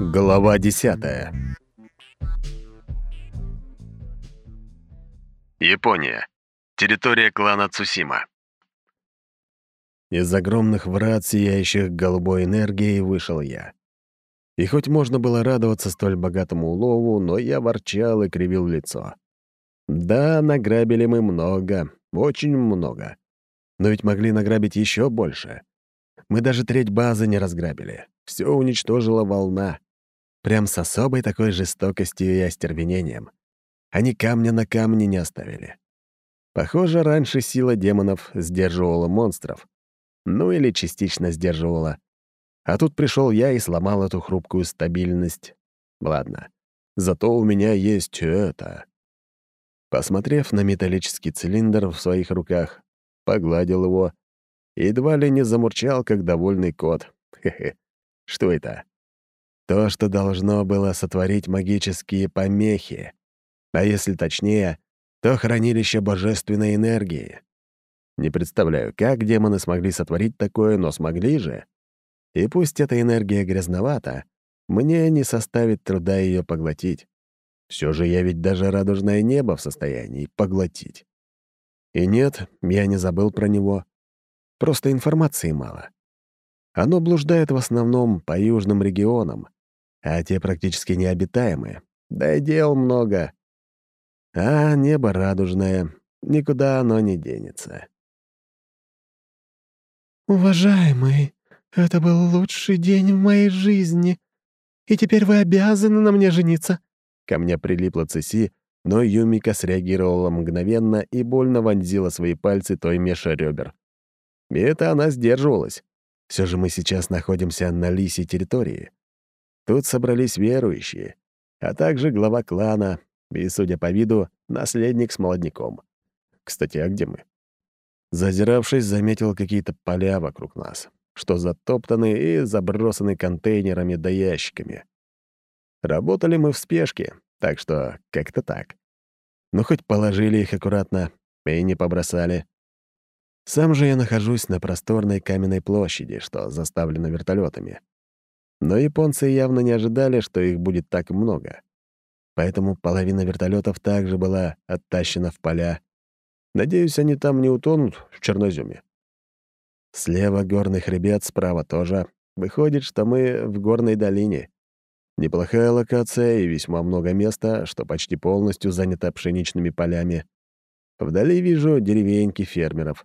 Глава десятая. Япония. Территория клана Цусима. Из огромных врат, сияющих голубой энергией, вышел я. И хоть можно было радоваться столь богатому улову, но я ворчал и кривил лицо. Да, награбили мы много, очень много. Но ведь могли награбить еще больше. Мы даже треть базы не разграбили. Все уничтожила волна. Прям с особой такой жестокостью и остервенением. Они камня на камне не оставили. Похоже, раньше сила демонов сдерживала монстров. Ну или частично сдерживала. А тут пришел я и сломал эту хрупкую стабильность. Ладно. Зато у меня есть это. Посмотрев на металлический цилиндр в своих руках, погладил его едва ли не замурчал, как довольный кот. Хе-хе. Что это? То, что должно было сотворить магические помехи. А если точнее, то хранилище божественной энергии. Не представляю, как демоны смогли сотворить такое, но смогли же. И пусть эта энергия грязновата, мне не составит труда ее поглотить. Все же я ведь даже радужное небо в состоянии поглотить. И нет, я не забыл про него. Просто информации мало. Оно блуждает в основном по южным регионам, а те практически необитаемые. Да и дел много. А небо радужное, никуда оно не денется. «Уважаемый, это был лучший день в моей жизни, и теперь вы обязаны на мне жениться». Ко мне прилипла Цеси, но Юмика среагировала мгновенно и больно вонзила свои пальцы той межа ребер. И это она сдерживалась. Все же мы сейчас находимся на лисе территории. Тут собрались верующие, а также глава клана и, судя по виду, наследник с молодняком. Кстати, а где мы? Зазиравшись, заметил какие-то поля вокруг нас, что затоптаны и забросаны контейнерами да ящиками. Работали мы в спешке, так что как-то так. Ну, хоть положили их аккуратно и не побросали. Сам же я нахожусь на просторной каменной площади, что заставлена вертолетами. Но японцы явно не ожидали, что их будет так много. Поэтому половина вертолетов также была оттащена в поля. Надеюсь, они там не утонут в черноземе. Слева горный хребет, справа тоже. Выходит, что мы в горной долине. Неплохая локация и весьма много места, что почти полностью занято пшеничными полями. Вдали вижу деревеньки фермеров.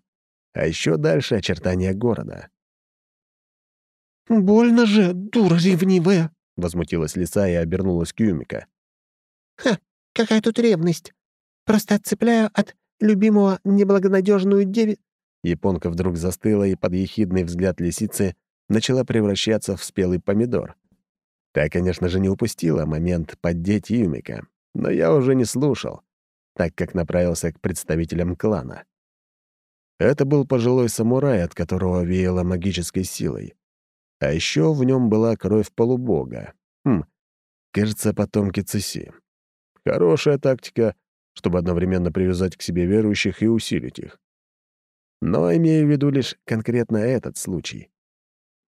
А еще дальше очертания города. «Больно же, дура ревнивая!» — возмутилась лиса и обернулась к Юмика. «Ха, какая тут ревность! Просто отцепляю от любимого неблагонадежную деви...» Японка вдруг застыла и под ехидный взгляд лисицы начала превращаться в спелый помидор. Та, конечно же, не упустила момент поддеть Юмика, но я уже не слушал, так как направился к представителям клана. Это был пожилой самурай, от которого веяло магической силой. А еще в нем была кровь полубога. Хм, кажется, потомки Цеси. Хорошая тактика, чтобы одновременно привязать к себе верующих и усилить их. Но имею в виду лишь конкретно этот случай.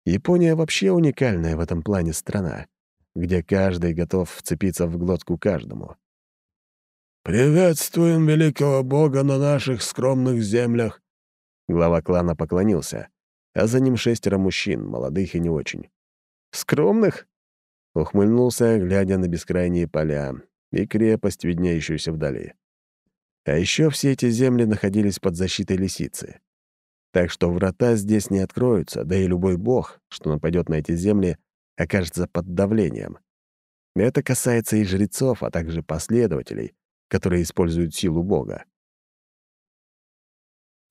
Япония вообще уникальная в этом плане страна, где каждый готов вцепиться в глотку каждому. «Приветствуем великого бога на наших скромных землях!» Глава клана поклонился, а за ним шестеро мужчин, молодых и не очень. «Скромных?» — ухмыльнулся, глядя на бескрайние поля и крепость, виднеющуюся вдали. А еще все эти земли находились под защитой лисицы. Так что врата здесь не откроются, да и любой бог, что нападет на эти земли, окажется под давлением. Это касается и жрецов, а также последователей, которые используют силу бога.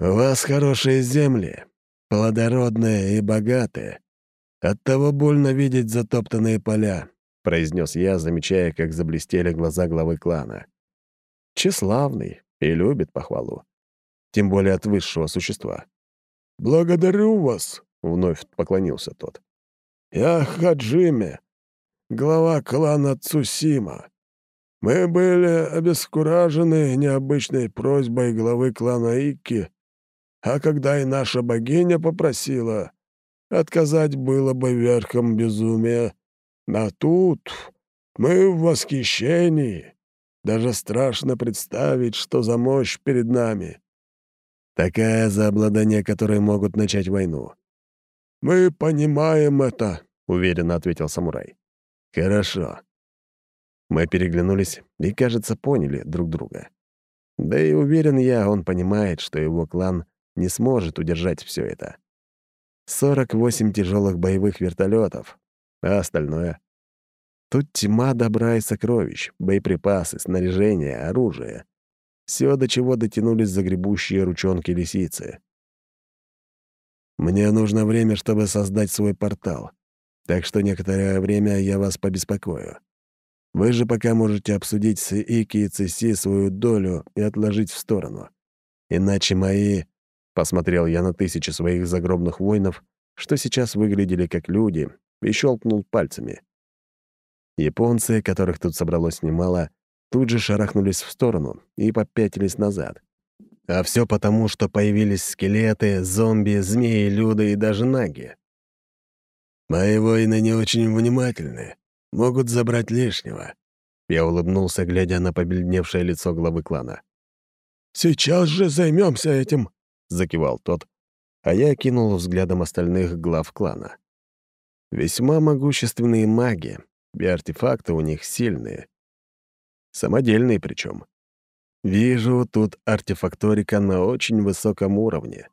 «У вас хорошие земли, плодородные и богатые. Оттого больно видеть затоптанные поля», — произнес я, замечая, как заблестели глаза главы клана. Тщеславный и любит похвалу. Тем более от высшего существа. «Благодарю вас», — вновь поклонился тот. «Я Хаджиме, глава клана Цусима. Мы были обескуражены необычной просьбой главы клана Икки а когда и наша богиня попросила, отказать было бы верхом безумия. А тут мы в восхищении. Даже страшно представить, что за мощь перед нами. Такая за обладание которой могут начать войну. Мы понимаем это, — уверенно ответил самурай. «Хорошо». Мы переглянулись и, кажется, поняли друг друга. Да и уверен я, он понимает, что его клан не сможет удержать все это. 48 тяжелых боевых вертолетов, а остальное? Тут тьма добра и сокровищ, боеприпасы, снаряжение, оружие. Все, до чего дотянулись загребущие ручонки лисицы. Мне нужно время, чтобы создать свой портал, так что некоторое время я вас побеспокою. Вы же пока можете обсудить с Ики и Циси свою долю и отложить в сторону. Иначе мои Посмотрел я на тысячи своих загробных воинов, что сейчас выглядели как люди, и щелкнул пальцами. Японцы, которых тут собралось немало, тут же шарахнулись в сторону и попятились назад. А все потому, что появились скелеты, зомби, змеи, люды и даже наги. «Мои воины не очень внимательны, могут забрать лишнего», я улыбнулся, глядя на побледневшее лицо главы клана. «Сейчас же займемся этим!» — закивал тот, а я кинул взглядом остальных глав клана. Весьма могущественные маги, и артефакты у них сильные. Самодельные причем. Вижу, тут артефакторика на очень высоком уровне.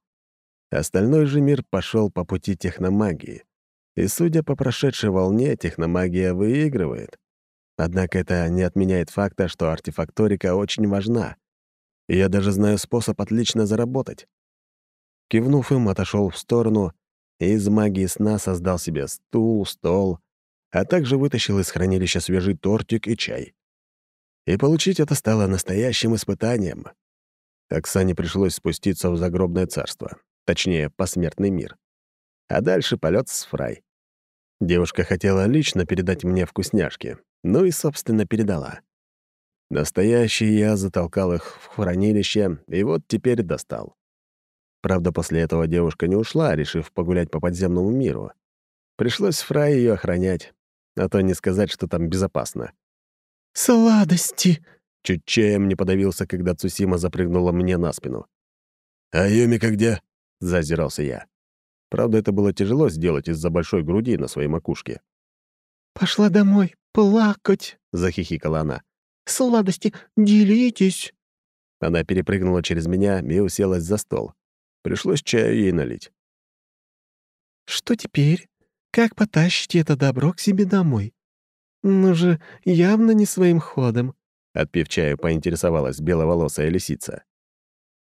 Остальной же мир пошел по пути техномагии. И, судя по прошедшей волне, техномагия выигрывает. Однако это не отменяет факта, что артефакторика очень важна. Я даже знаю способ отлично заработать. Кивнув им, отошел в сторону и из магии сна создал себе стул, стол, а также вытащил из хранилища свежий тортик и чай. И получить это стало настоящим испытанием. Оксане пришлось спуститься в загробное царство, точнее, посмертный мир. А дальше полет с фрай. Девушка хотела лично передать мне вкусняшки, ну и, собственно, передала. Настоящий я затолкал их в хранилище, и вот теперь достал. Правда, после этого девушка не ушла, решив погулять по подземному миру. Пришлось Фрай ее охранять, а то не сказать, что там безопасно. «Сладости!» Чуть чаем не подавился, когда Цусима запрыгнула мне на спину. «А Юмика где?» — зазирался я. Правда, это было тяжело сделать из-за большой груди на своей макушке. «Пошла домой плакать!» — захихикала она. «Сладости, делитесь!» Она перепрыгнула через меня и уселась за стол. Пришлось чаю ей налить. «Что теперь? Как потащите это добро к себе домой? Ну же, явно не своим ходом», — отпив чаю, поинтересовалась беловолосая лисица.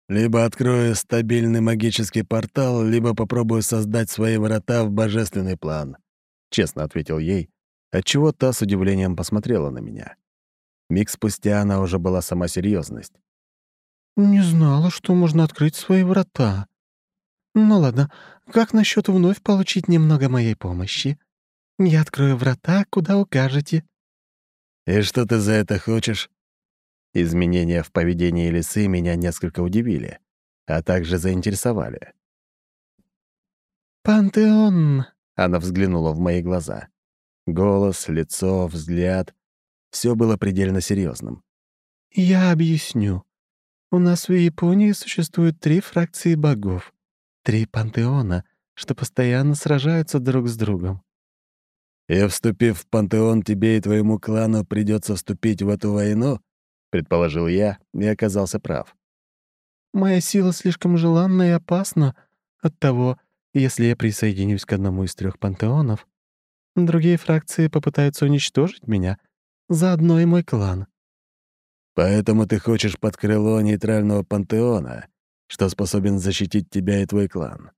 «Либо открою стабильный магический портал, либо попробую создать свои врата в божественный план», — честно ответил ей, отчего та с удивлением посмотрела на меня. Миг спустя она уже была сама серьезность. «Не знала, что можно открыть свои врата. Ну ладно, как насчет вновь получить немного моей помощи? Я открою врата, куда укажете». «И что ты за это хочешь?» Изменения в поведении лисы меня несколько удивили, а также заинтересовали. «Пантеон!» — она взглянула в мои глаза. Голос, лицо, взгляд — все было предельно серьезным. «Я объясню. У нас в Японии существует три фракции богов, три пантеона, что постоянно сражаются друг с другом. И, вступив в пантеон, тебе и твоему клану придется вступить в эту войну?» — предположил я и оказался прав. «Моя сила слишком желанна и опасна. Оттого, если я присоединюсь к одному из трех пантеонов, другие фракции попытаются уничтожить меня, заодно и мой клан. Поэтому ты хочешь под крыло нейтрального пантеона, что способен защитить тебя и твой клан.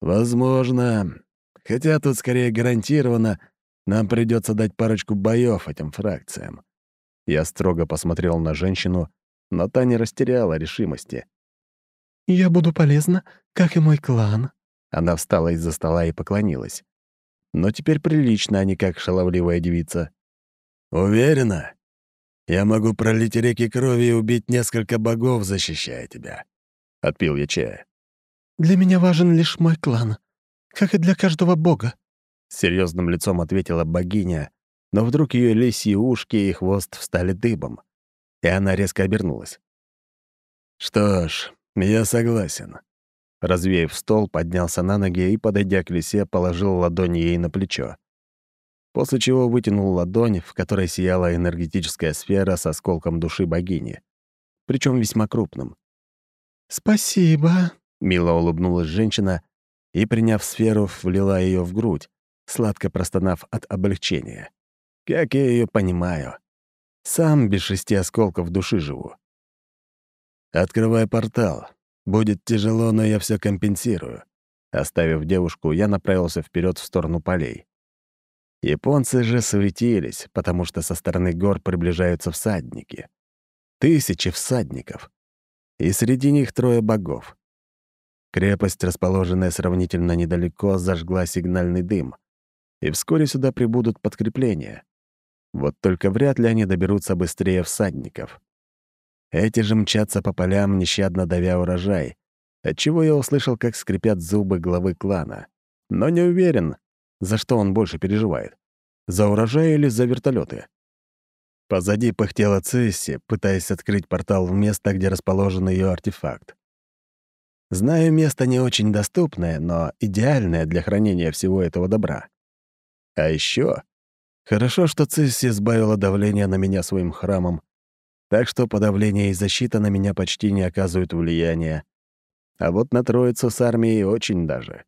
Возможно, хотя тут скорее гарантированно, нам придется дать парочку боев этим фракциям. Я строго посмотрел на женщину, но та не растеряла решимости. «Я буду полезна, как и мой клан». Она встала из-за стола и поклонилась. Но теперь прилично, а не как шаловливая девица. «Уверена?» Я могу пролить реки крови и убить несколько богов, защищая тебя». Отпил я чая. «Для меня важен лишь мой клан, как и для каждого бога». — серьезным лицом ответила богиня, но вдруг ее лисьи ушки и хвост встали дыбом, и она резко обернулась. «Что ж, я согласен». Развеяв стол, поднялся на ноги и, подойдя к лисе, положил ладонь ей на плечо. После чего вытянул ладонь, в которой сияла энергетическая сфера с осколком души богини, причем весьма крупным. «Спасибо», — мило улыбнулась женщина и, приняв сферу, влила ее в грудь, сладко простонав от облегчения. Как я ее понимаю. Сам без шести осколков души живу. «Открывай портал. Будет тяжело, но я все компенсирую». Оставив девушку, я направился вперед в сторону полей. Японцы же суетились, потому что со стороны гор приближаются всадники. Тысячи всадников. И среди них трое богов. Крепость, расположенная сравнительно недалеко, зажгла сигнальный дым. И вскоре сюда прибудут подкрепления. Вот только вряд ли они доберутся быстрее всадников. Эти же мчатся по полям, нещадно давя урожай, отчего я услышал, как скрипят зубы главы клана. Но не уверен, за что он больше переживает. За урожай или за вертолеты. Позади пыхтела Цисси, пытаясь открыть портал в место, где расположен ее артефакт. Знаю, место не очень доступное, но идеальное для хранения всего этого добра. А еще Хорошо, что Цисси сбавила давление на меня своим храмом, так что подавление и защита на меня почти не оказывают влияния. А вот на троицу с армией очень даже.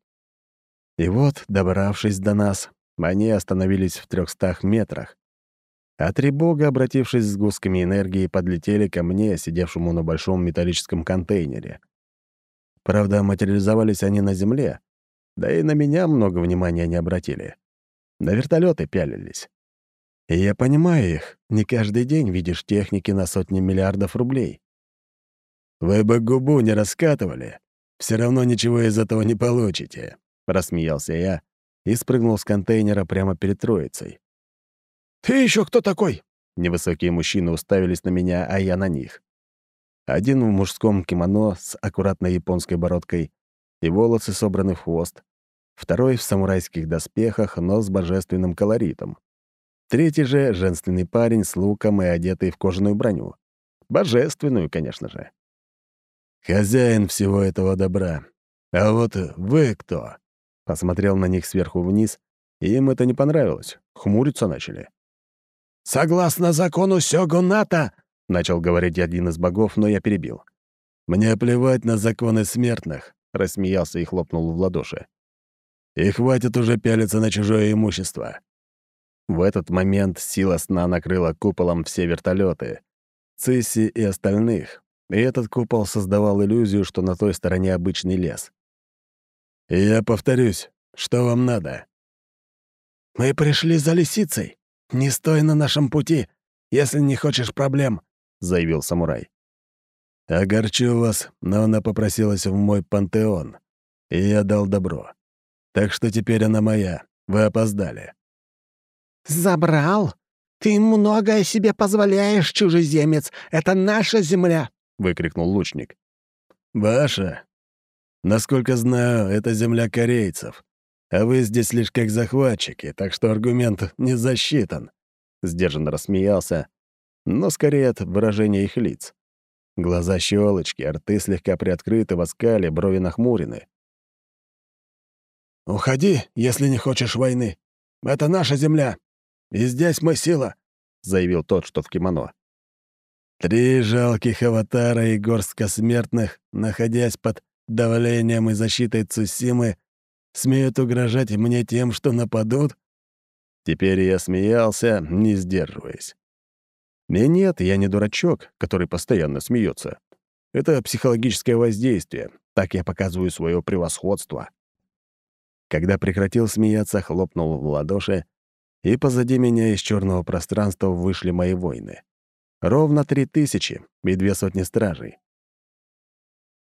И вот, добравшись до нас, они остановились в трехстах метрах, а три бога, обратившись с гусками энергии, подлетели ко мне, сидевшему на большом металлическом контейнере. Правда, материализовались они на земле, да и на меня много внимания не обратили. На вертолеты пялились. И я понимаю их. Не каждый день видишь техники на сотни миллиардов рублей. «Вы бы губу не раскатывали. Все равно ничего из этого не получите», — рассмеялся я и спрыгнул с контейнера прямо перед троицей. «Ты еще кто такой?» Невысокие мужчины уставились на меня, а я на них. Один в мужском кимоно с аккуратной японской бородкой и волосы собраны в хвост, второй в самурайских доспехах, но с божественным колоритом. Третий же — женственный парень с луком и одетый в кожаную броню. Божественную, конечно же. «Хозяин всего этого добра. А вот вы кто?» Посмотрел на них сверху вниз, и им это не понравилось. Хмуриться начали. «Согласно закону Сёгуната!» — начал говорить один из богов, но я перебил. «Мне плевать на законы смертных», — рассмеялся и хлопнул в ладоши. И хватит уже пялиться на чужое имущество. В этот момент сила сна накрыла куполом все вертолеты, Цисси и остальных, и этот купол создавал иллюзию, что на той стороне обычный лес. Я повторюсь, что вам надо? «Мы пришли за лисицей. Не стой на нашем пути, если не хочешь проблем», — заявил самурай. «Огорчу вас, но она попросилась в мой пантеон, и я дал добро. Так что теперь она моя. Вы опоздали». «Забрал? Ты многое себе позволяешь, чужеземец. Это наша земля!» — выкрикнул лучник. «Ваша? Насколько знаю, это земля корейцев. А вы здесь лишь как захватчики, так что аргумент не засчитан». Сдержанно рассмеялся, но скорее от выражения их лиц. Глаза щелочки, рты слегка приоткрыты в оскале, брови нахмурены. «Уходи, если не хочешь войны. Это наша земля. И здесь мы сила», — заявил тот, что в кимоно. «Три жалких аватара и горстка смертных, находясь под давлением и защитой Цусимы, смеют угрожать мне тем, что нападут?» Теперь я смеялся, не сдерживаясь. И нет, я не дурачок, который постоянно смеется. Это психологическое воздействие. Так я показываю свое превосходство. Когда прекратил смеяться, хлопнул в ладоши, и позади меня из черного пространства вышли мои воины. Ровно три тысячи и две сотни стражей.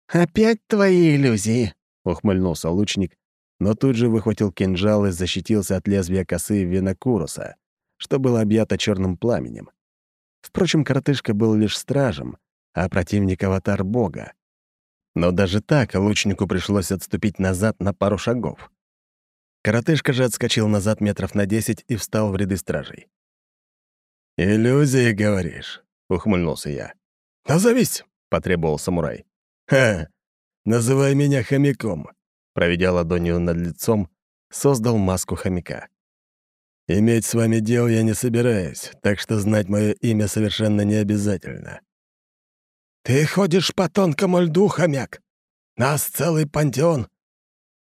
«Опять твои иллюзии?» — ухмыльнулся лучник, но тут же выхватил кинжал и защитился от лезвия косы Винокуруса, что было объято черным пламенем. Впрочем, коротышка был лишь стражем, а противник — аватар бога. Но даже так лучнику пришлось отступить назад на пару шагов. Коротышка же отскочил назад метров на десять и встал в ряды стражей. «Иллюзии, говоришь?» — ухмыльнулся я. «Назовись!» — потребовал самурай. «Ха! Называй меня хомяком!» Проведя ладонью над лицом, создал маску хомяка. «Иметь с вами дело я не собираюсь, так что знать мое имя совершенно не обязательно». «Ты ходишь по тонкому льду, хомяк! Нас целый пантеон!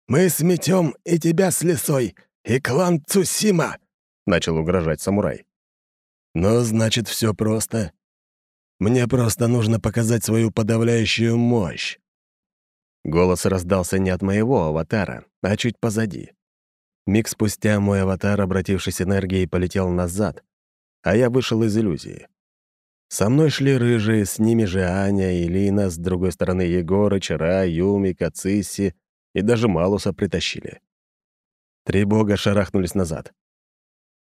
Мы сметем и тебя с лесой, и клан Цусима!» — начал угрожать самурай. «Ну, значит, все просто. Мне просто нужно показать свою подавляющую мощь». Голос раздался не от моего аватара, а чуть позади. Миг спустя мой аватар, обратившись энергией, полетел назад, а я вышел из иллюзии. Со мной шли рыжие, с ними же Аня и Лина, с другой стороны Егора, Чара, Юми, Кацисси и даже Малуса притащили. Три бога шарахнулись назад.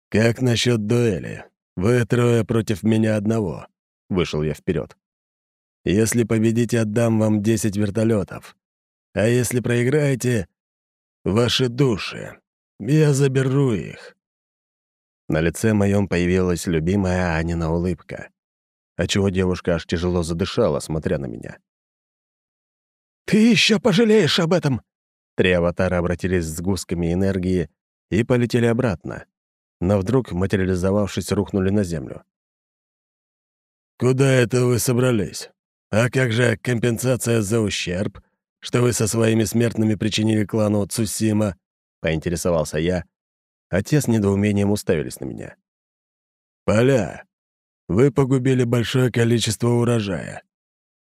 «Как насчет дуэли? Вы трое против меня одного», — вышел я вперед. «Если победите, отдам вам 10 вертолетов. А если проиграете — ваши души. Я заберу их». На лице моем появилась любимая Анина улыбка, отчего девушка аж тяжело задышала, смотря на меня. «Ты еще пожалеешь об этом!» Три аватара обратились с гусками энергии и полетели обратно, но вдруг, материализовавшись, рухнули на землю. «Куда это вы собрались? А как же компенсация за ущерб, что вы со своими смертными причинили клану Цусима?» — поинтересовался я, те с недоумением уставились на меня. «Поля, вы погубили большое количество урожая.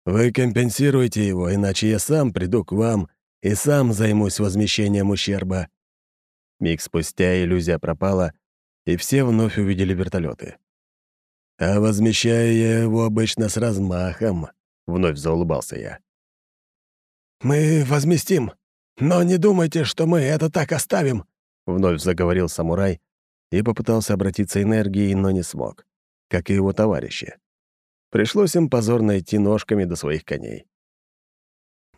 Вы компенсируете его, иначе я сам приду к вам и сам займусь возмещением ущерба». Миг спустя иллюзия пропала, и все вновь увидели вертолеты. «А возмещаю я его обычно с размахом», — вновь заулыбался я. «Мы возместим, но не думайте, что мы это так оставим», — вновь заговорил самурай и попытался обратиться энергией, но не смог, как и его товарищи. Пришлось им позорно идти ножками до своих коней.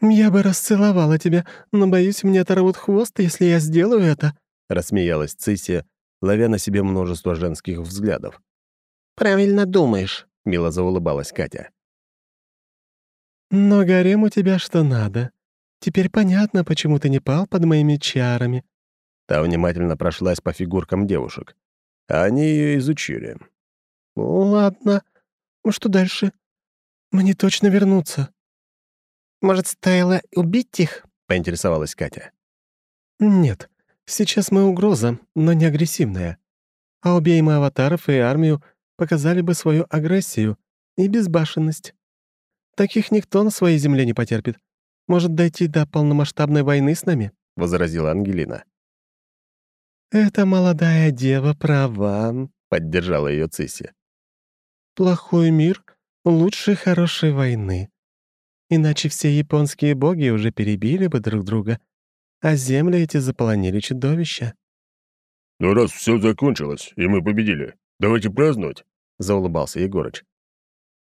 «Я бы расцеловала тебя, но, боюсь, мне оторвут хвост, если я сделаю это», — рассмеялась Цисия, ловя на себе множество женских взглядов. «Правильно думаешь», — мило заулыбалась Катя. «Но гарем у тебя что надо. Теперь понятно, почему ты не пал под моими чарами». Та внимательно прошлась по фигуркам девушек. Они ее изучили. «Ладно. Что дальше? Мне точно вернуться». «Может, стоило убить их?» — поинтересовалась Катя. «Нет. Сейчас мы угроза, но не агрессивная. А убей мы аватаров и армию, показали бы свою агрессию и безбашенность. Таких никто на своей земле не потерпит. Может дойти до полномасштабной войны с нами?» — возразила Ангелина. «Эта молодая дева права», — поддержала ее Цисси. «Плохой мир лучше хорошей войны. Иначе все японские боги уже перебили бы друг друга, а земли эти заполонили чудовища». «Ну раз все закончилось, и мы победили, давайте праздновать», — заулыбался Егорыч.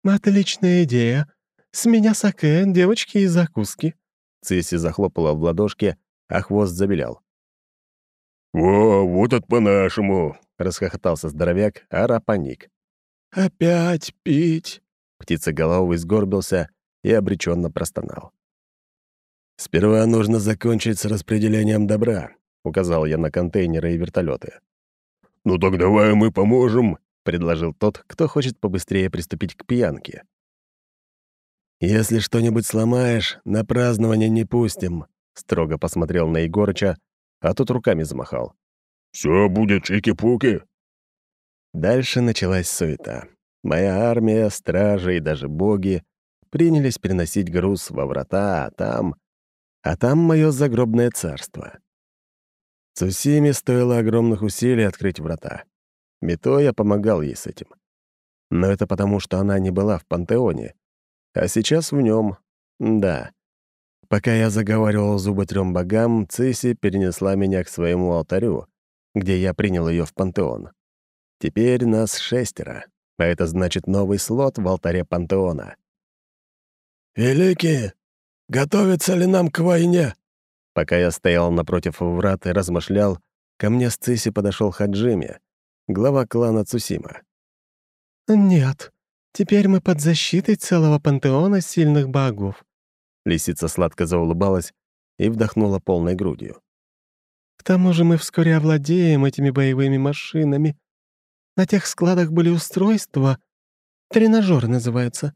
«Отличная идея. С меня саке, девочки и закуски». Цисси захлопала в ладошки, а хвост забелял. «Во, вот это по-нашему!» — расхохотался здоровяк, а Ра паник. «Опять пить!» Птицеголовый сгорбился и обреченно простонал. «Сперва нужно закончить с распределением добра», — указал я на контейнеры и вертолеты. «Ну так давай мы поможем», — предложил тот, кто хочет побыстрее приступить к пьянке. «Если что-нибудь сломаешь, на празднование не пустим», — строго посмотрел на Егорыча, а тот руками замахал. «Все будет чики-пуки». Дальше началась суета. Моя армия, стражи и даже боги принялись переносить груз во врата, а там... А там мое загробное царство. Цусиме стоило огромных усилий открыть врата. Мито я помогал ей с этим. Но это потому, что она не была в пантеоне, а сейчас в нем, да. Пока я заговаривал зубы трем богам, Циси перенесла меня к своему алтарю, где я принял ее в пантеон. Теперь нас шестеро, а это значит новый слот в алтаре пантеона. «Великие, готовится ли нам к войне?» Пока я стоял напротив врат и размышлял, ко мне с Циси подошел Хаджими, глава клана Цусима. «Нет, теперь мы под защитой целого пантеона сильных богов». Лисица сладко заулыбалась и вдохнула полной грудью. «К тому же мы вскоре овладеем этими боевыми машинами. На тех складах были устройства, тренажеры называются.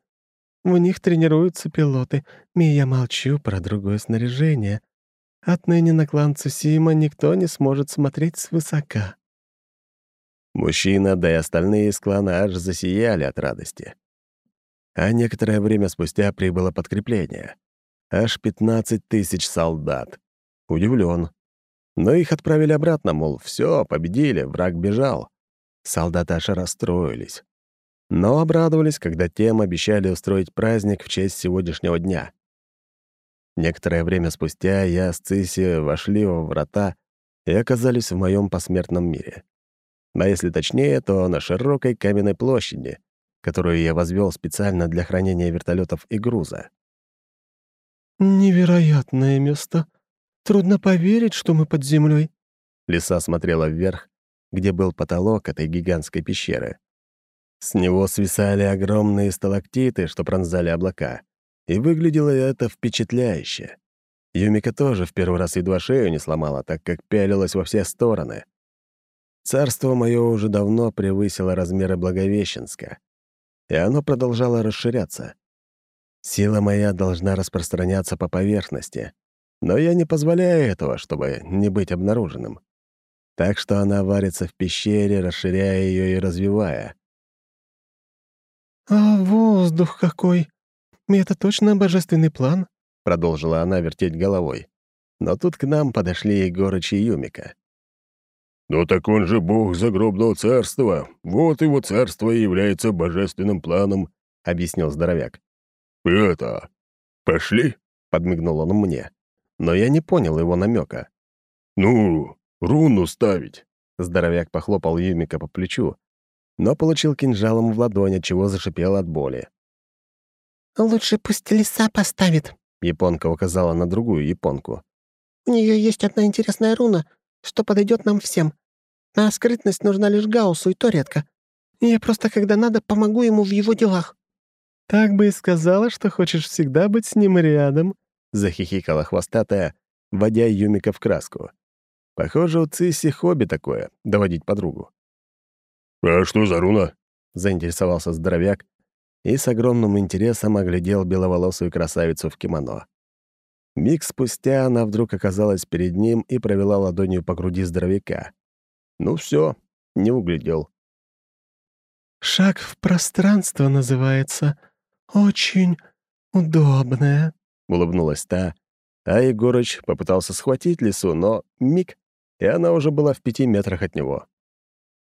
В них тренируются пилоты, и я молчу про другое снаряжение. Отныне на клан Цусима никто не сможет смотреть свысока». Мужчина, да и остальные из клана аж засияли от радости. А некоторое время спустя прибыло подкрепление. Аж 15 тысяч солдат. Удивлен. Но их отправили обратно, мол, все, победили, враг бежал. Солдаты аж расстроились. Но обрадовались, когда тем обещали устроить праздник в честь сегодняшнего дня. Некоторое время спустя я с Циси вошли во врата и оказались в моем посмертном мире а если точнее, то на широкой каменной площади, которую я возвел специально для хранения вертолетов и груза. «Невероятное место. Трудно поверить, что мы под землей. Лиса смотрела вверх, где был потолок этой гигантской пещеры. С него свисали огромные сталактиты, что пронзали облака, и выглядело это впечатляюще. Юмика тоже в первый раз едва шею не сломала, так как пялилась во все стороны. Царство мое уже давно превысило размеры Благовещенска, и оно продолжало расширяться. Сила моя должна распространяться по поверхности, но я не позволяю этого, чтобы не быть обнаруженным. Так что она варится в пещере, расширяя ее и развивая. «А воздух какой! Это точно божественный план?» — продолжила она вертеть головой. Но тут к нам подошли Егорыч и Юмика. «Но так он же бог загробного царства. Вот его царство и является божественным планом», — объяснил здоровяк. «Это... пошли?» — подмигнул он мне. Но я не понял его намека. «Ну, руну ставить». Здоровяк похлопал Юмика по плечу, но получил кинжалом в ладонь, от чего зашипел от боли. «Лучше пусть лиса поставит», — японка указала на другую японку. «У нее есть одна интересная руна, что подойдет нам всем. А скрытность нужна лишь Гауссу, и то редко. Я просто, когда надо, помогу ему в его делах». «Так бы и сказала, что хочешь всегда быть с ним рядом», — захихикала хвостатая, вводя Юмика в краску. Похоже, у Цисси хобби такое — доводить подругу. «А что за руна?» — заинтересовался здоровяк и с огромным интересом оглядел беловолосую красавицу в кимоно. Миг спустя она вдруг оказалась перед ним и провела ладонью по груди здоровяка. Ну все, не углядел. «Шаг в пространство называется. Очень удобное», — улыбнулась та, а Егорыч попытался схватить лису, но миг, и она уже была в пяти метрах от него.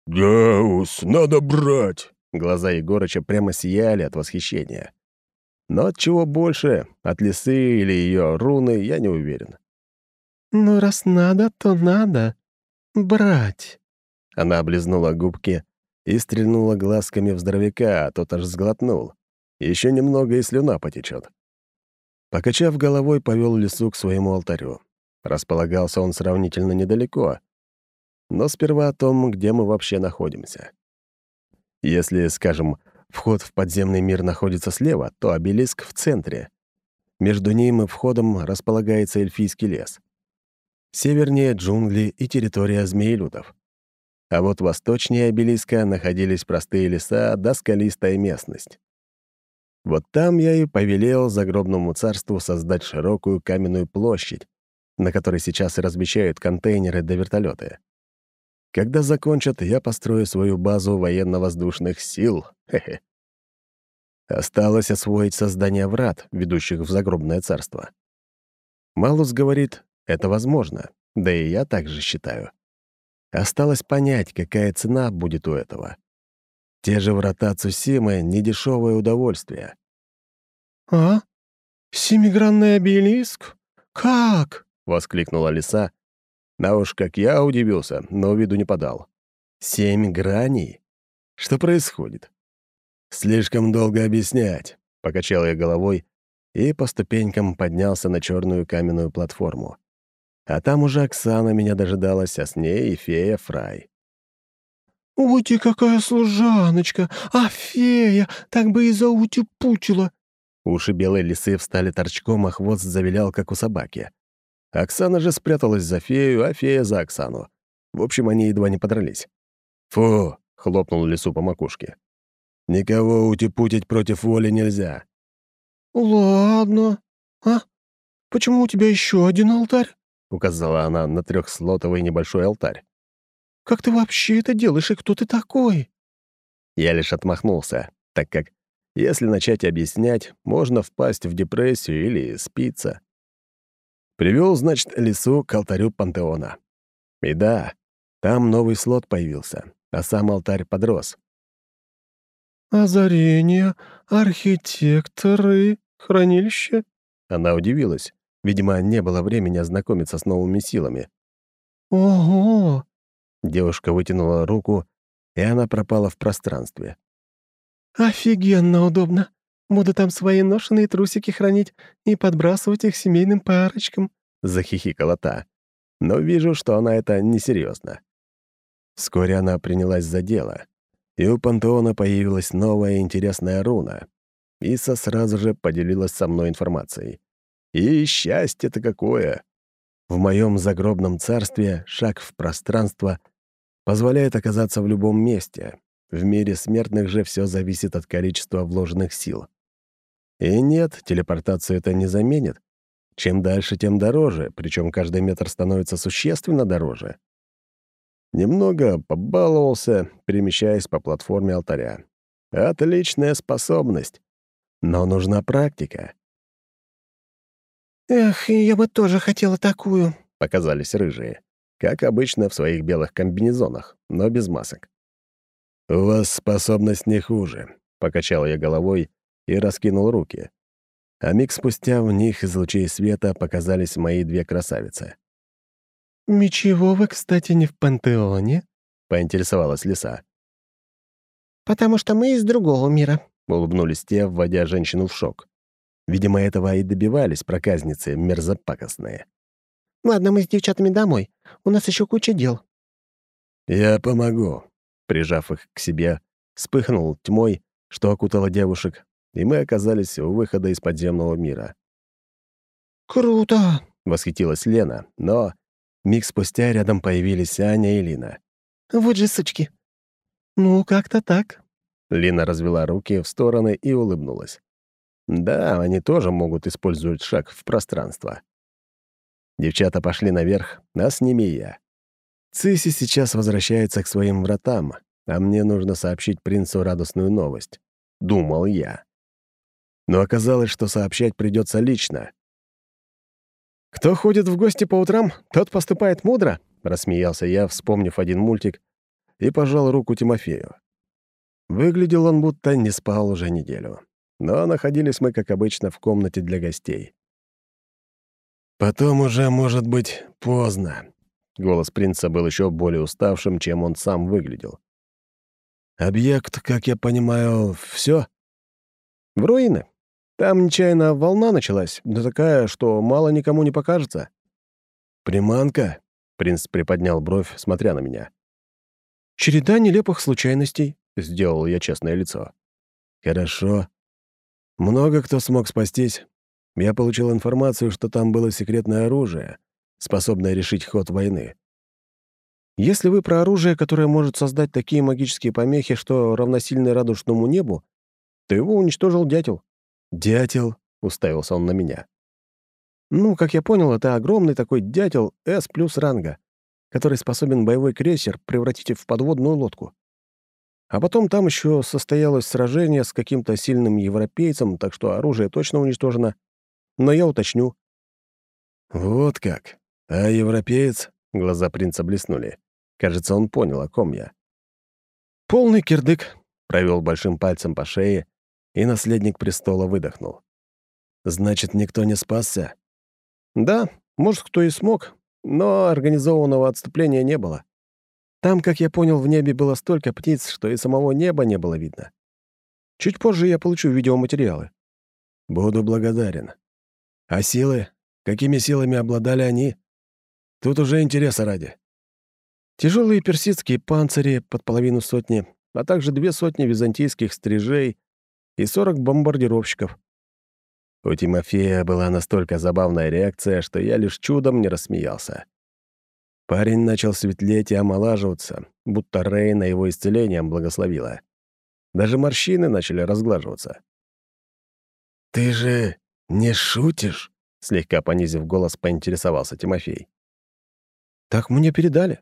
«Гаус, надо брать!» Глаза Егорыча прямо сияли от восхищения. Но от чего больше, от лисы или ее руны, я не уверен. «Ну, раз надо, то надо. Брать». Она облизнула губки и стрельнула глазками в здоровяка, а тот аж сглотнул. Еще немного и слюна потечет. Покачав головой, повел лису к своему алтарю. Располагался он сравнительно недалеко. Но сперва о том, где мы вообще находимся. Если, скажем, Вход в подземный мир находится слева, то обелиск в центре. Между ним и входом располагается эльфийский лес. Севернее — джунгли и территория змеелюдов. А вот восточнее обелиска находились простые леса да скалистая местность. Вот там я и повелел загробному царству создать широкую каменную площадь, на которой сейчас и размещают контейнеры до вертолеты. Когда закончат, я построю свою базу военно-воздушных сил. Хе-хе. Осталось освоить создание врат, ведущих в загробное царство. Малус говорит, это возможно, да и я также считаю. Осталось понять, какая цена будет у этого. Те же врата Цусимы — недешевое удовольствие. «А? Семигранный обелиск? Как?» — воскликнула лиса, а уж как я удивился, но виду не подал. Семь граней? Что происходит? Слишком долго объяснять, покачал я головой и по ступенькам поднялся на черную каменную платформу. А там уже Оксана меня дожидалась, а с ней и фея Фрай. «Ути, какая служаночка! А фея! Так бы и заутипутила!» Уши белой лисы встали торчком, а хвост завилял, как у собаки. Оксана же спряталась за фею, а фея за Оксану. В общем, они едва не подрались. «Фу!» — хлопнул лису по макушке. «Никого утипутить против воли нельзя». «Ладно. А почему у тебя еще один алтарь?» — указала она на трехслотовый небольшой алтарь. Как ты вообще это делаешь и кто ты такой?» Я лишь отмахнулся, так как, если начать объяснять, можно впасть в депрессию или спиться. Привел, значит, лесу к алтарю пантеона. И да, там новый слот появился, а сам алтарь подрос. «Озарение, архитекторы, хранилище?» Она удивилась. Видимо, не было времени ознакомиться с новыми силами. «Ого! Девушка вытянула руку, и она пропала в пространстве. «Офигенно удобно. Буду там свои ношеные трусики хранить и подбрасывать их семейным парочкам», — захихикала та. Но вижу, что она это несерьезно. Вскоре она принялась за дело, и у пантеона появилась новая интересная руна. Иса сразу же поделилась со мной информацией. И счастье-то какое! В моем загробном царстве шаг в пространство — позволяет оказаться в любом месте. В мире смертных же все зависит от количества вложенных сил. И нет, телепортацию это не заменит. Чем дальше, тем дороже, причем каждый метр становится существенно дороже. Немного побаловался, перемещаясь по платформе алтаря. Отличная способность. Но нужна практика. «Эх, я бы тоже хотела такую», — показались рыжие как обычно в своих белых комбинезонах, но без масок. «У вас способность не хуже», — покачал я головой и раскинул руки. А миг спустя в них из лучей света показались мои две красавицы. «Ничего вы, кстати, не в пантеоне?» — поинтересовалась лиса. «Потому что мы из другого мира», — улыбнулись те, вводя женщину в шок. Видимо, этого и добивались проказницы мерзопакостные. Ладно, мы с девчатами домой. У нас еще куча дел». «Я помогу», — прижав их к себе, вспыхнул тьмой, что окутало девушек, и мы оказались у выхода из подземного мира. «Круто!» — восхитилась Лена, но миг спустя рядом появились Аня и Лина. «Вот же сучки!» «Ну, как-то так». Лина развела руки в стороны и улыбнулась. «Да, они тоже могут использовать шаг в пространство». Девчата пошли наверх, а с ними я. Циси сейчас возвращается к своим вратам, а мне нужно сообщить принцу радостную новость. Думал я. Но оказалось, что сообщать придется лично. «Кто ходит в гости по утрам, тот поступает мудро», — рассмеялся я, вспомнив один мультик, и пожал руку Тимофею. Выглядел он будто не спал уже неделю. Но находились мы, как обычно, в комнате для гостей. Потом уже может быть поздно. Голос принца был еще более уставшим, чем он сам выглядел. Объект, как я понимаю, все. В руины. Там нечаянно волна началась, да такая, что мало никому не покажется. Приманка? Принц приподнял бровь, смотря на меня. Череда нелепых случайностей, сделал я честное лицо. Хорошо. Много кто смог спастись. Я получил информацию, что там было секретное оружие, способное решить ход войны. Если вы про оружие, которое может создать такие магические помехи, что равносильны радужному небу, то его уничтожил дятел. «Дятел?» — уставился он на меня. «Ну, как я понял, это огромный такой дятел S плюс ранга, который способен боевой крейсер превратить в подводную лодку. А потом там еще состоялось сражение с каким-то сильным европейцем, так что оружие точно уничтожено но я уточню». «Вот как. А европеец?» — глаза принца блеснули. Кажется, он понял, о ком я. «Полный кирдык», — провел большим пальцем по шее, и наследник престола выдохнул. «Значит, никто не спасся?» «Да, может, кто и смог, но организованного отступления не было. Там, как я понял, в небе было столько птиц, что и самого неба не было видно. Чуть позже я получу видеоматериалы». «Буду благодарен. А силы? Какими силами обладали они? Тут уже интереса ради. Тяжелые персидские панцири под половину сотни, а также две сотни византийских стрижей и сорок бомбардировщиков. У Тимофея была настолько забавная реакция, что я лишь чудом не рассмеялся. Парень начал светлеть и омолаживаться, будто Рейна его исцелением благословила. Даже морщины начали разглаживаться. «Ты же не шутишь?» — слегка понизив голос, поинтересовался Тимофей. «Так мне передали.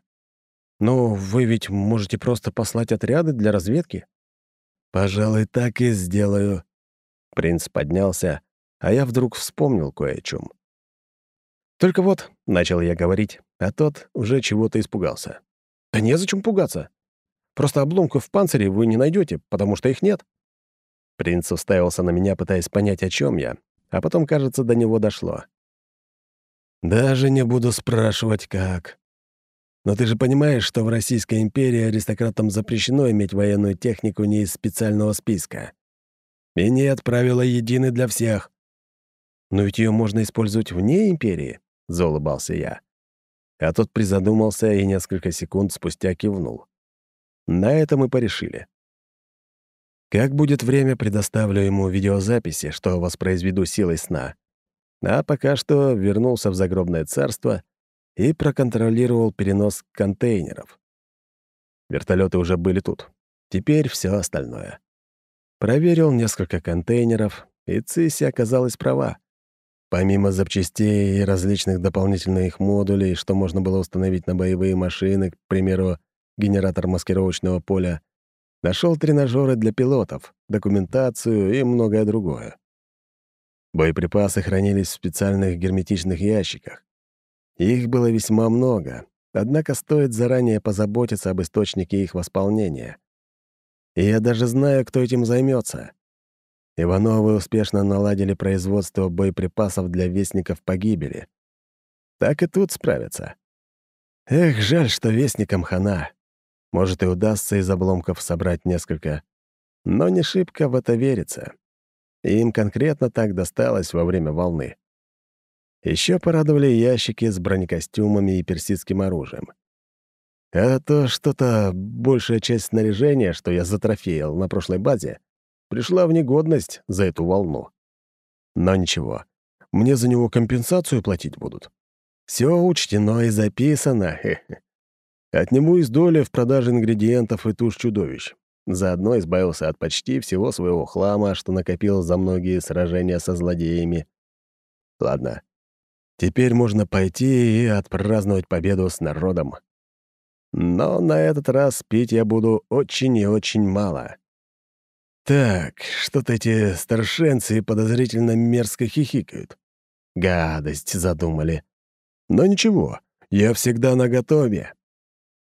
Но вы ведь можете просто послать отряды для разведки?» «Пожалуй, так и сделаю». Принц поднялся, а я вдруг вспомнил кое о чем. «Только вот», — начал я говорить, а тот уже чего-то испугался. «Да незачем пугаться. Просто обломков в панцире вы не найдете, потому что их нет». Принц уставился на меня, пытаясь понять, о чем я, а потом, кажется, до него дошло. «Даже не буду спрашивать, как. Но ты же понимаешь, что в Российской империи аристократам запрещено иметь военную технику не из специального списка. И нет, правила едины для всех. «Но ведь ее можно использовать вне империи», — заулыбался я. А тот призадумался и несколько секунд спустя кивнул. На этом мы порешили. Как будет время, предоставлю ему видеозаписи, что воспроизведу силой сна. А пока что вернулся в загробное царство и проконтролировал перенос контейнеров. Вертолеты уже были тут. Теперь все остальное. Проверил несколько контейнеров, и Цисси оказалась права. Помимо запчастей и различных дополнительных модулей, что можно было установить на боевые машины, к примеру, генератор маскировочного поля, нашел тренажеры для пилотов, документацию и многое другое. Боеприпасы хранились в специальных герметичных ящиках. Их было весьма много, однако стоит заранее позаботиться об источнике их восполнения. И я даже знаю, кто этим займется. Ивановы успешно наладили производство боеприпасов для вестников погибели. Так и тут справятся. Эх, жаль, что вестникам хана. Может, и удастся из обломков собрать несколько. Но не шибко в это верится. Им конкретно так досталось во время волны. Еще порадовали ящики с бронекостюмами и персидским оружием. А то что-то большая часть снаряжения, что я затрофеял на прошлой базе, пришла в негодность за эту волну. Но ничего, мне за него компенсацию платить будут. Все учтено и записано. Отниму из доли в продаже ингредиентов и туш чудовищ. Заодно избавился от почти всего своего хлама, что накопил за многие сражения со злодеями. Ладно, теперь можно пойти и отпраздновать победу с народом. Но на этот раз пить я буду очень и очень мало. Так, что-то эти старшенцы подозрительно мерзко хихикают. Гадость задумали. Но ничего, я всегда наготове.